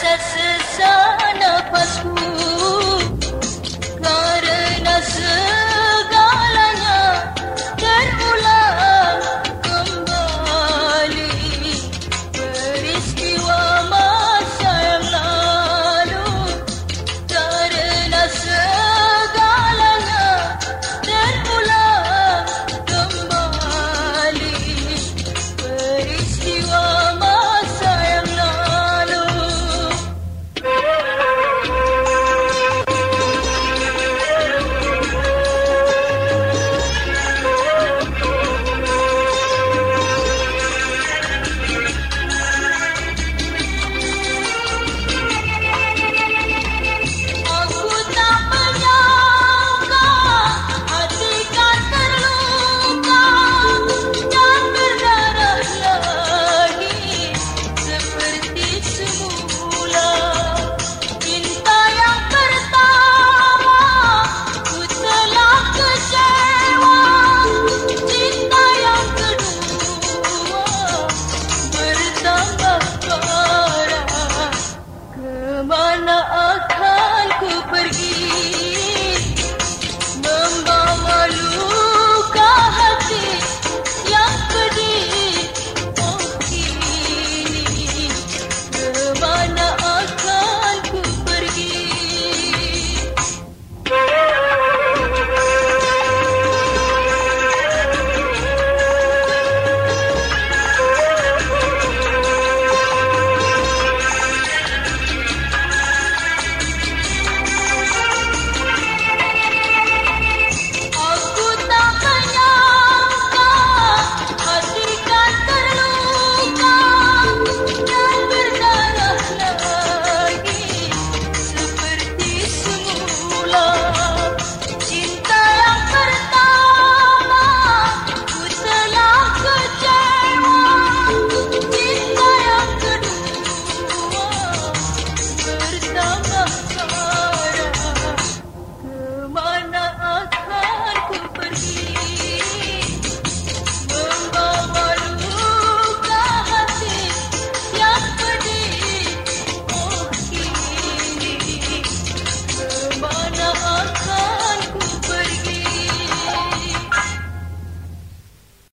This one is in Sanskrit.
सस् सशु